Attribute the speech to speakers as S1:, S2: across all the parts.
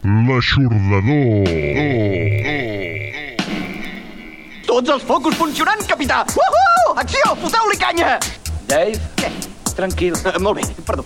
S1: L'aixordador.
S2: Tots els focus funcionant, capità! Uhu! Acció! Foteu-li canya!
S3: Dave,
S2: Què?
S3: tranquil.
S2: Uh, molt bé, perdó.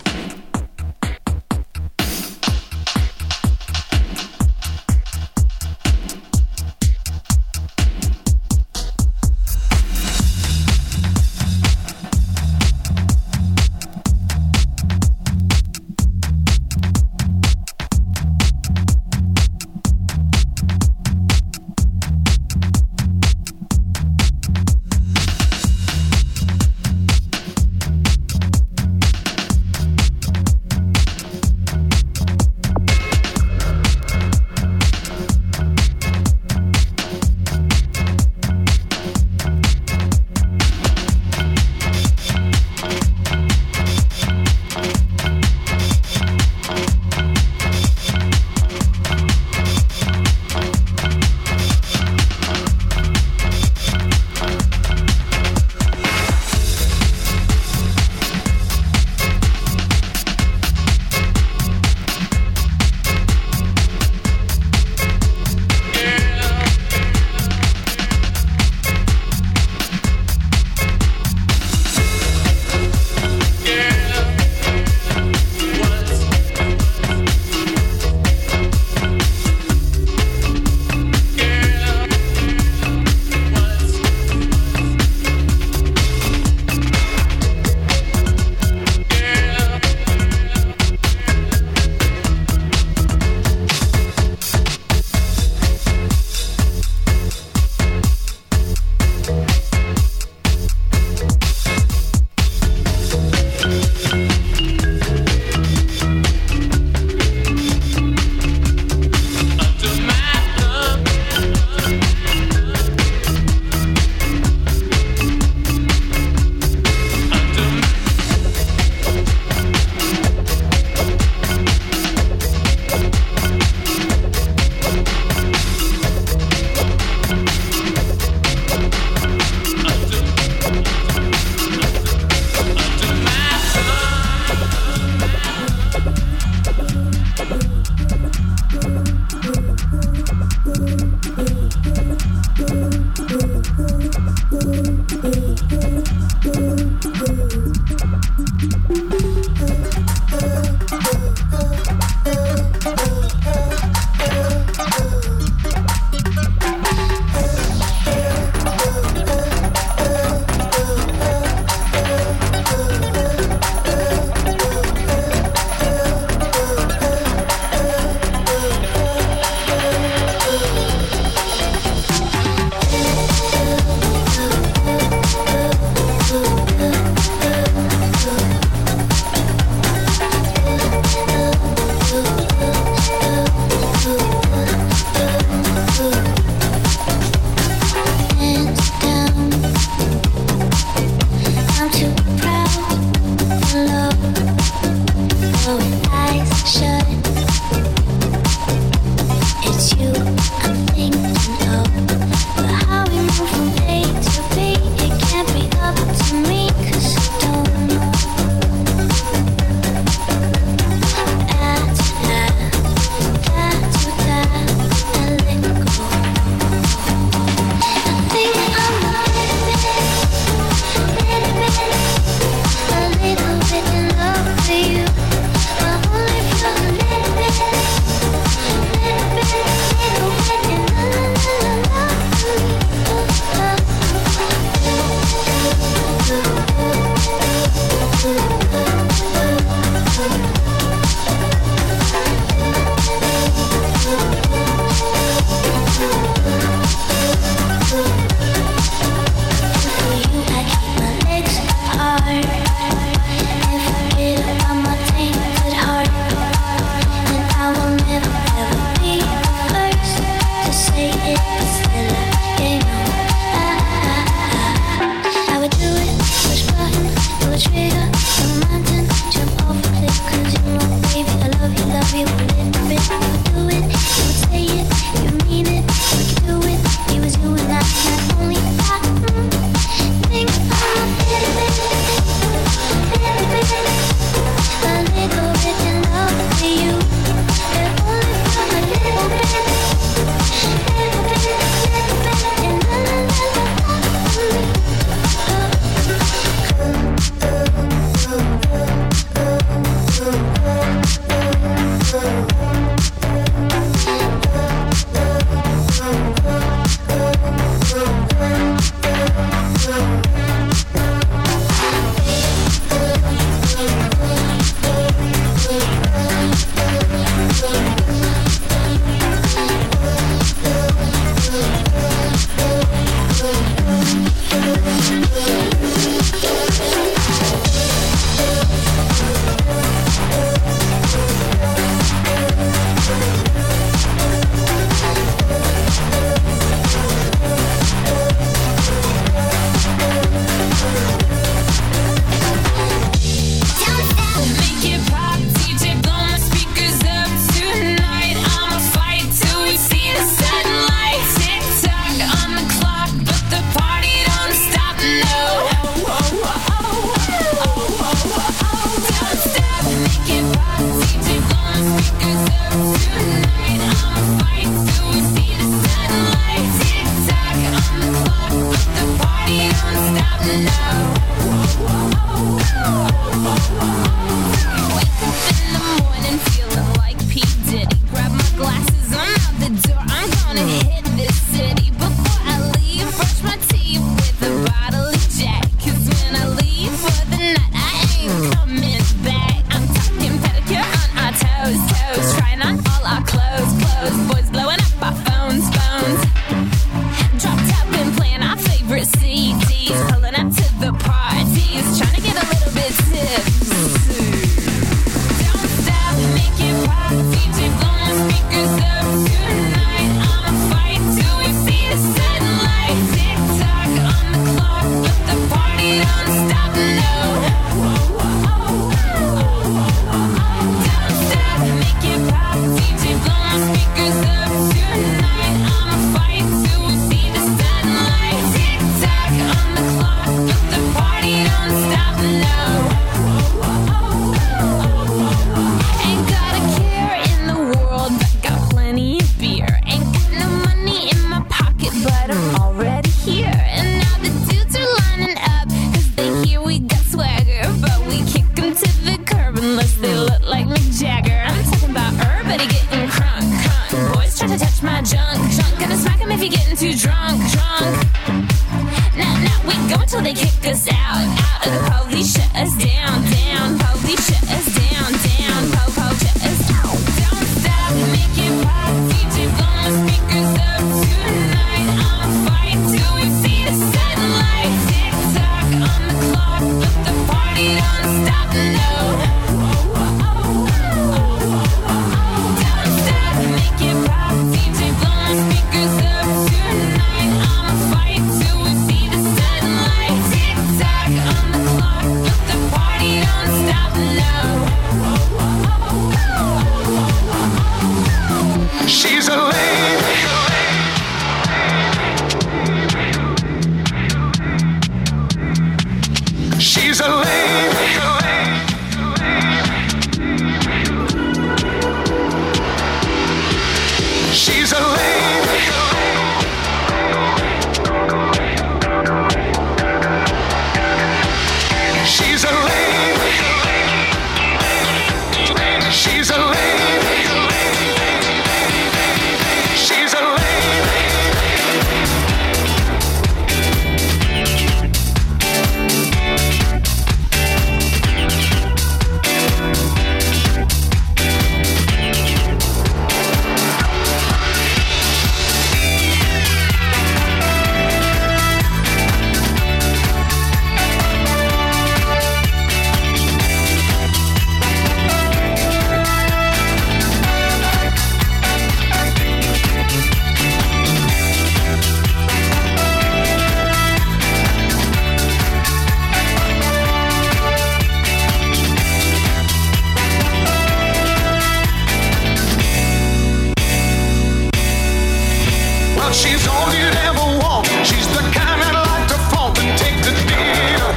S4: But she's all you'd ever want. She's the kind I'd like to fall and take the deal.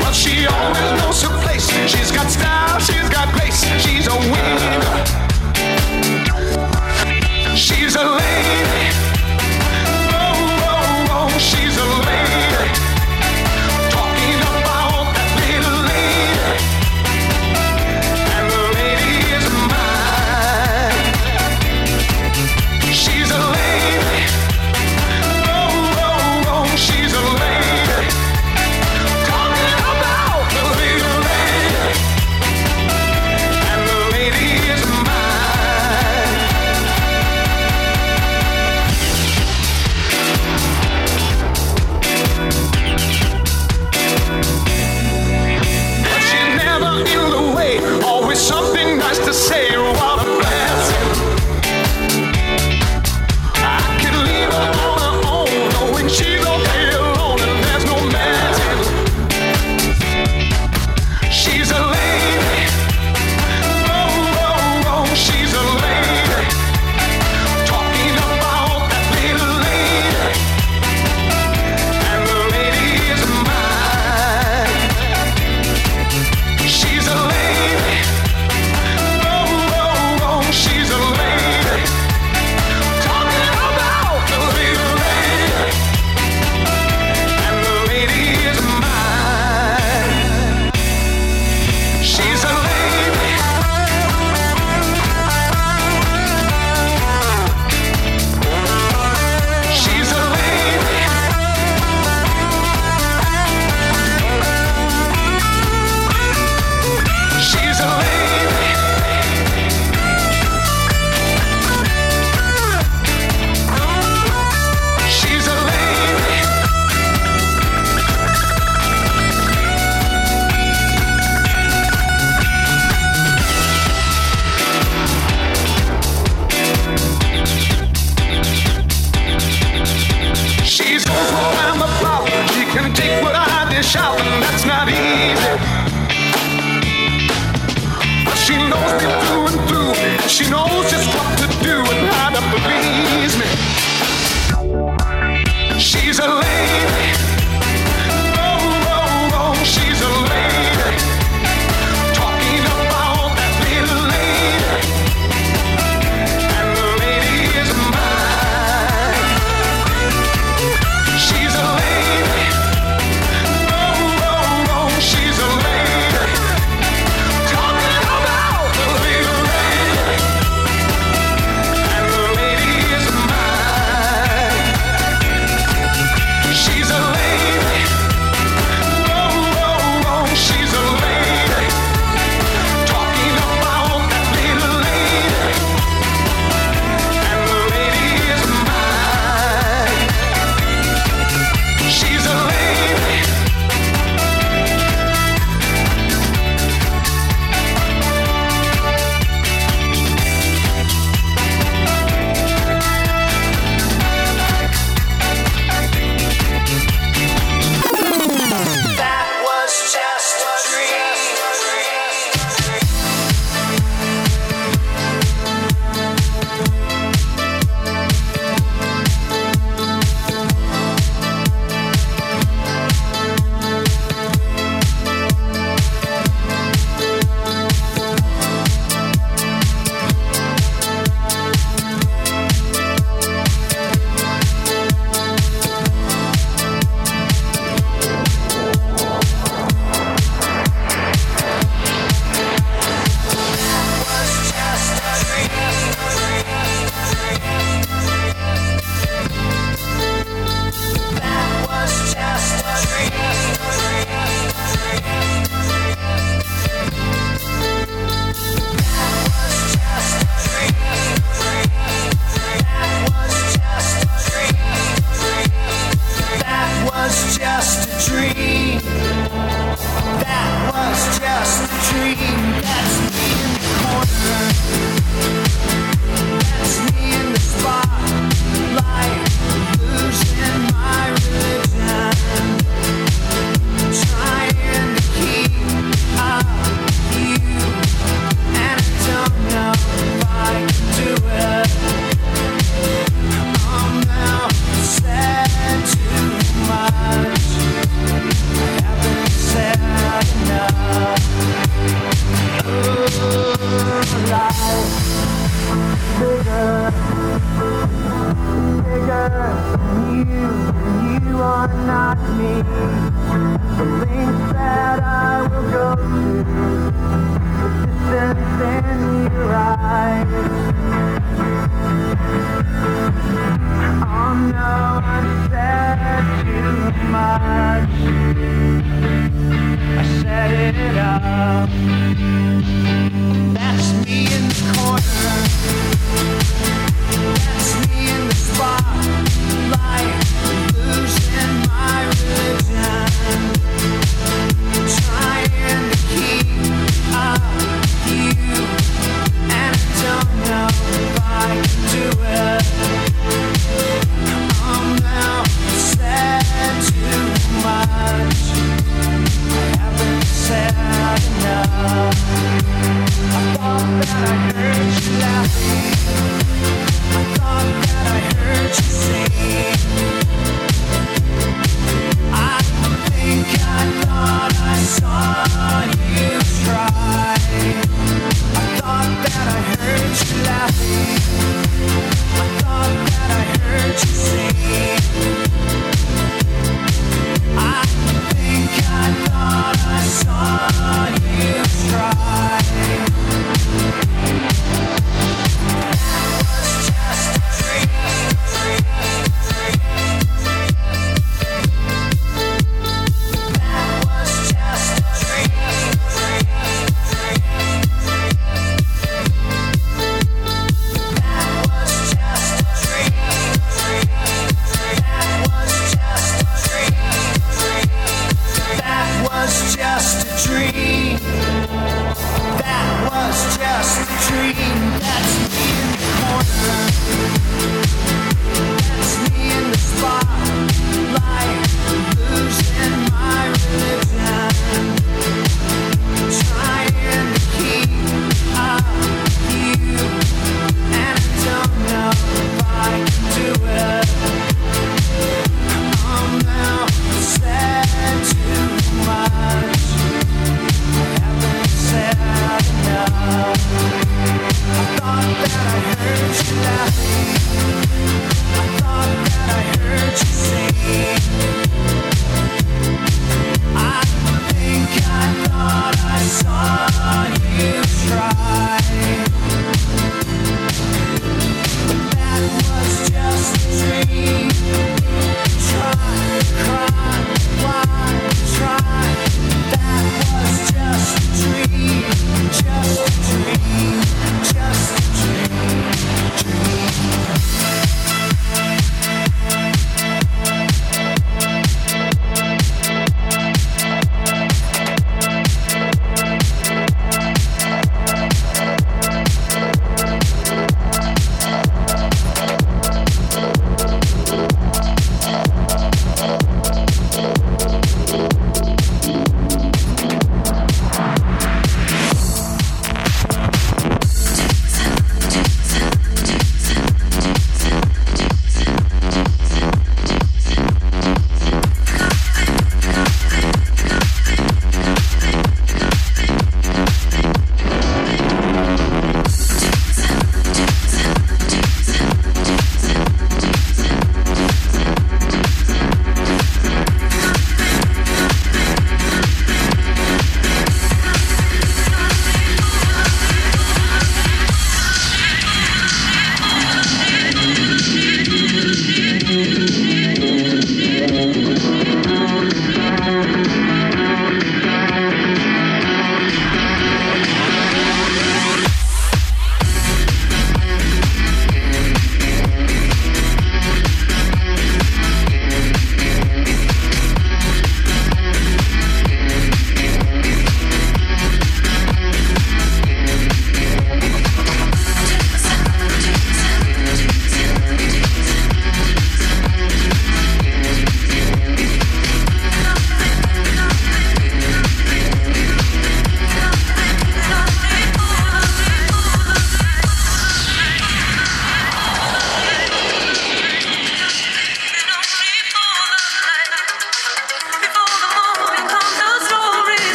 S4: But she always knows her place. She's got style, she's got grace, she's a winner.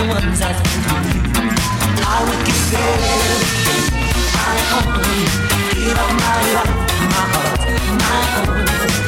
S4: the ones I think I. I would give everything I own, give up my love, my heart, my
S5: own.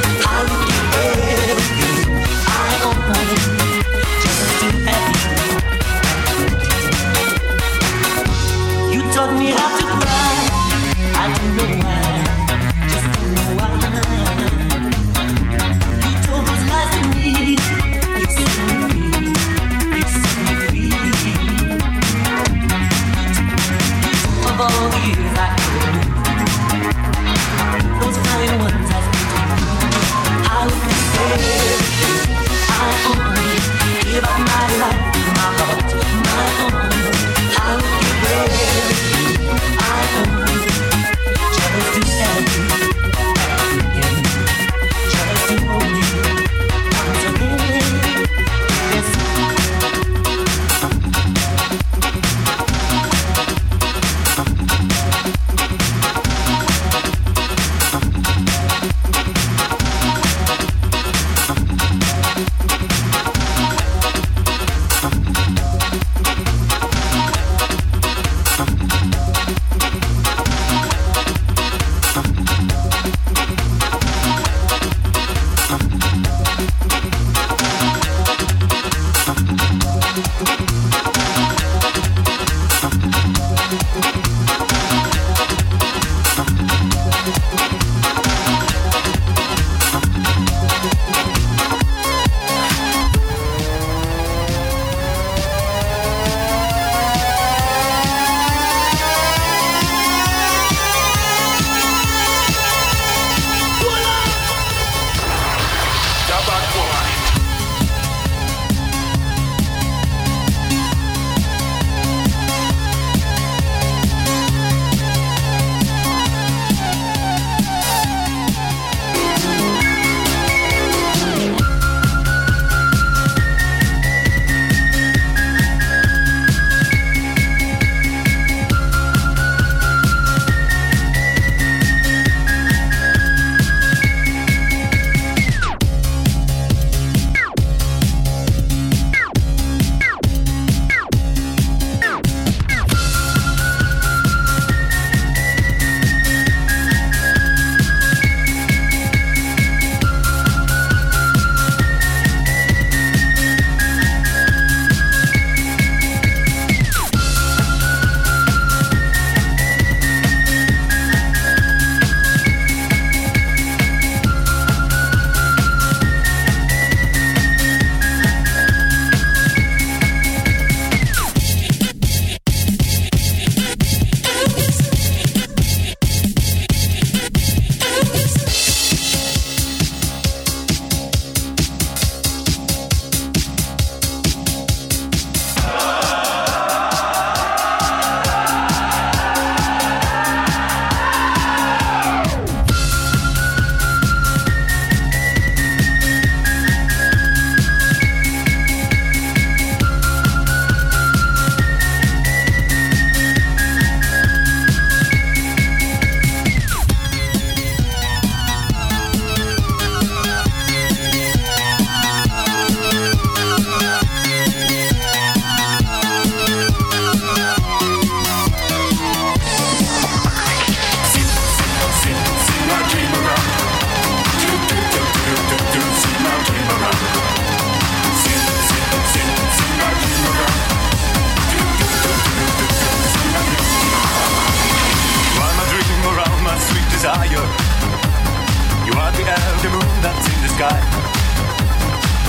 S5: You are the elder moon that's in the sky.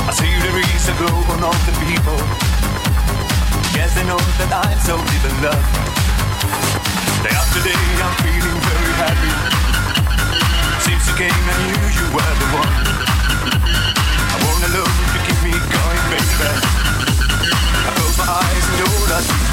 S4: I see the there is of glow on all the people. Yes, they know that I'm so deep in love. Day after day, I'm feeling very happy. Seems again I knew you were the one. I wanna love to keep me going, baby. I close my eyes and know that. see.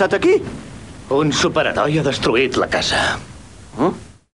S2: Passat aquí?
S3: Un superheroi ha destruït la casa.